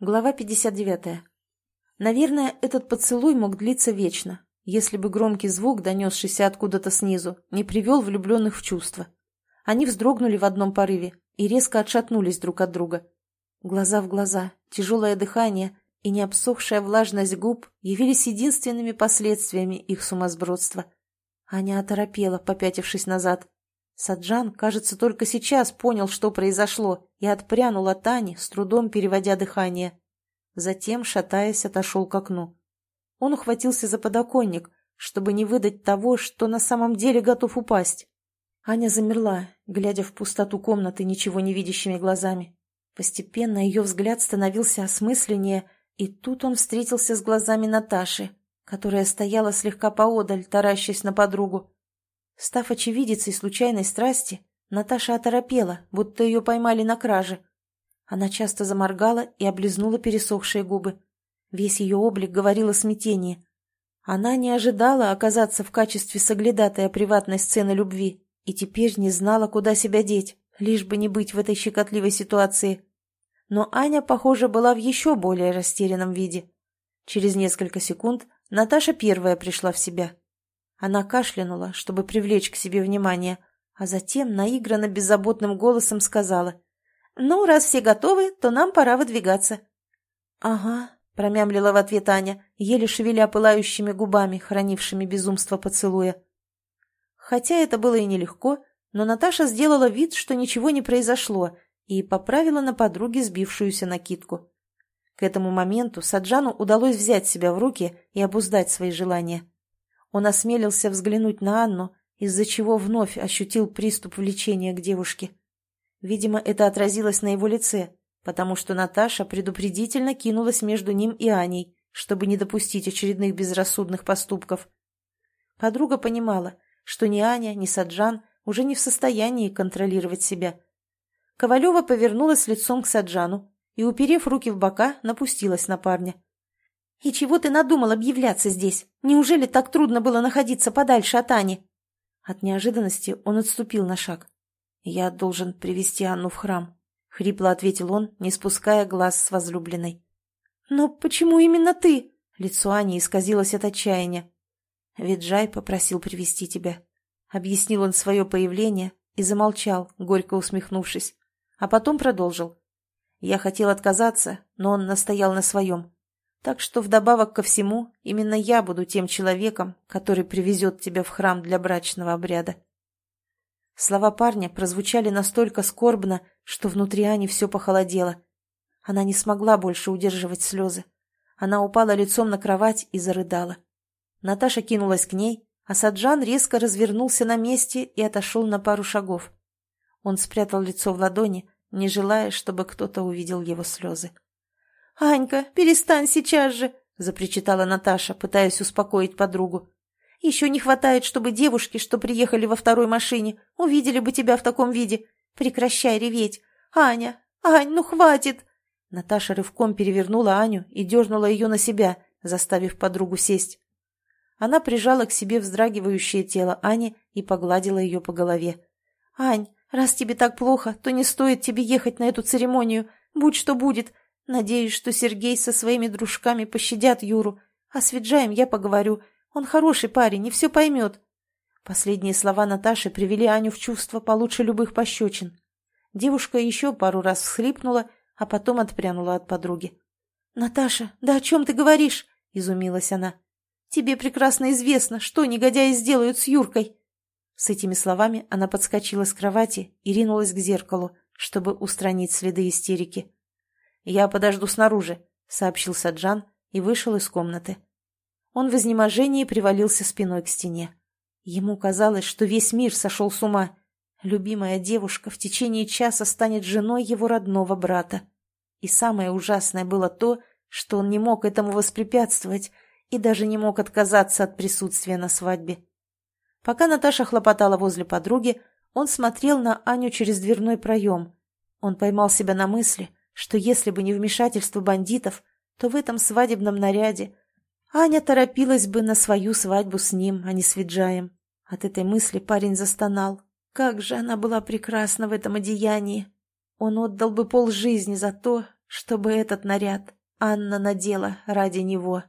Глава 59. Наверное, этот поцелуй мог длиться вечно, если бы громкий звук, донесшийся откуда-то снизу, не привел влюбленных в чувство. Они вздрогнули в одном порыве и резко отшатнулись друг от друга. Глаза в глаза, тяжелое дыхание и необсохшая влажность губ явились единственными последствиями их сумасбродства. Аня оторопела, попятившись назад. Саджан, кажется, только сейчас понял, что произошло, и отпрянул от Ани, с трудом переводя дыхание. Затем, шатаясь, отошел к окну. Он ухватился за подоконник, чтобы не выдать того, что на самом деле готов упасть. Аня замерла, глядя в пустоту комнаты ничего не видящими глазами. Постепенно ее взгляд становился осмысленнее, и тут он встретился с глазами Наташи, которая стояла слегка поодаль, таращась на подругу. Став очевидицей случайной страсти, Наташа оторопела, будто ее поймали на краже. Она часто заморгала и облизнула пересохшие губы. Весь ее облик говорил о смятении. Она не ожидала оказаться в качестве соглядатая приватной сцены любви и теперь не знала, куда себя деть, лишь бы не быть в этой щекотливой ситуации. Но Аня, похоже, была в еще более растерянном виде. Через несколько секунд Наташа первая пришла в себя. Она кашлянула, чтобы привлечь к себе внимание, а затем наигранно беззаботным голосом сказала. «Ну, раз все готовы, то нам пора выдвигаться». «Ага», — промямлила в ответ Аня, еле шевеля пылающими губами, хранившими безумство поцелуя. Хотя это было и нелегко, но Наташа сделала вид, что ничего не произошло, и поправила на подруге сбившуюся накидку. К этому моменту Саджану удалось взять себя в руки и обуздать свои желания. Он осмелился взглянуть на Анну, из-за чего вновь ощутил приступ влечения к девушке. Видимо, это отразилось на его лице, потому что Наташа предупредительно кинулась между ним и Аней, чтобы не допустить очередных безрассудных поступков. Подруга понимала, что ни Аня, ни Саджан уже не в состоянии контролировать себя. Ковалева повернулась лицом к Саджану и, уперев руки в бока, напустилась на парня. «И чего ты надумал объявляться здесь? Неужели так трудно было находиться подальше от Ани?» От неожиданности он отступил на шаг. «Я должен привести Анну в храм», — хрипло ответил он, не спуская глаз с возлюбленной. «Но почему именно ты?» Лицо Ани исказилось от отчаяния. «Виджай попросил привести тебя», — объяснил он свое появление и замолчал, горько усмехнувшись, а потом продолжил. «Я хотел отказаться, но он настоял на своем. Так что вдобавок ко всему, именно я буду тем человеком, который привезет тебя в храм для брачного обряда. Слова парня прозвучали настолько скорбно, что внутри Ани все похолодело. Она не смогла больше удерживать слезы. Она упала лицом на кровать и зарыдала. Наташа кинулась к ней, а Саджан резко развернулся на месте и отошел на пару шагов. Он спрятал лицо в ладони, не желая, чтобы кто-то увидел его слезы. «Анька, перестань сейчас же!» — запричитала Наташа, пытаясь успокоить подругу. «Еще не хватает, чтобы девушки, что приехали во второй машине, увидели бы тебя в таком виде. Прекращай реветь! Аня! Ань, ну хватит!» Наташа рывком перевернула Аню и дернула ее на себя, заставив подругу сесть. Она прижала к себе вздрагивающее тело Ани и погладила ее по голове. «Ань, раз тебе так плохо, то не стоит тебе ехать на эту церемонию. Будь что будет, Надеюсь, что Сергей со своими дружками пощадят Юру, а с Виджаем я поговорю. Он хороший парень и все поймет. Последние слова Наташи привели Аню в чувство получше любых пощечин. Девушка еще пару раз всхлипнула, а потом отпрянула от подруги. «Наташа, да о чем ты говоришь?» — изумилась она. «Тебе прекрасно известно, что негодяи сделают с Юркой». С этими словами она подскочила с кровати и ринулась к зеркалу, чтобы устранить следы истерики. «Я подожду снаружи», — сообщил Саджан и вышел из комнаты. Он в изнеможении привалился спиной к стене. Ему казалось, что весь мир сошел с ума. Любимая девушка в течение часа станет женой его родного брата. И самое ужасное было то, что он не мог этому воспрепятствовать и даже не мог отказаться от присутствия на свадьбе. Пока Наташа хлопотала возле подруги, он смотрел на Аню через дверной проем. Он поймал себя на мысли, что если бы не вмешательство бандитов, то в этом свадебном наряде Аня торопилась бы на свою свадьбу с ним, а не с Виджаем. От этой мысли парень застонал. Как же она была прекрасна в этом одеянии! Он отдал бы полжизни за то, чтобы этот наряд Анна надела ради него.